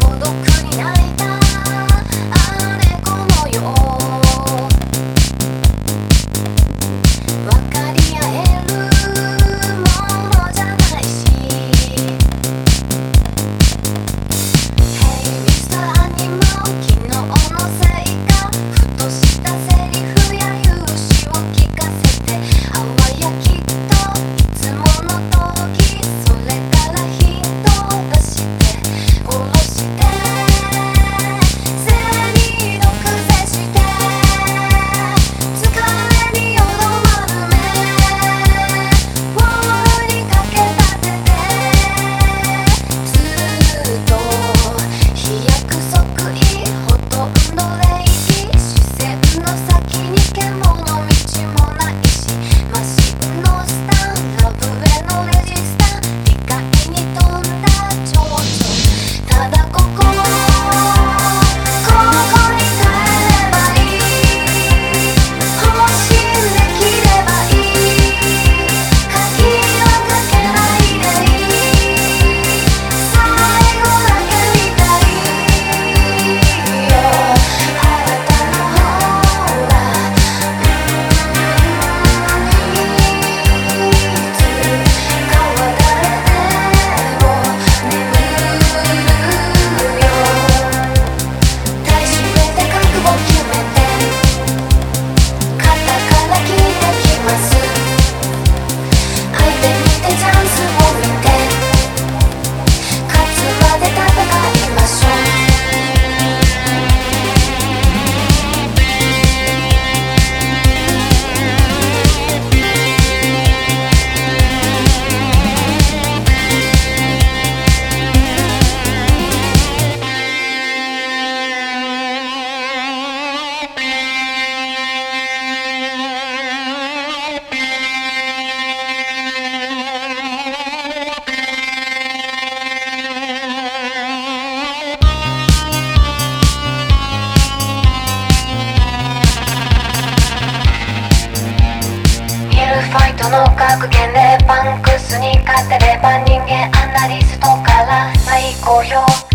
孤独。ファイトの格言でパンクスに勝てれば人間アナリストから最高評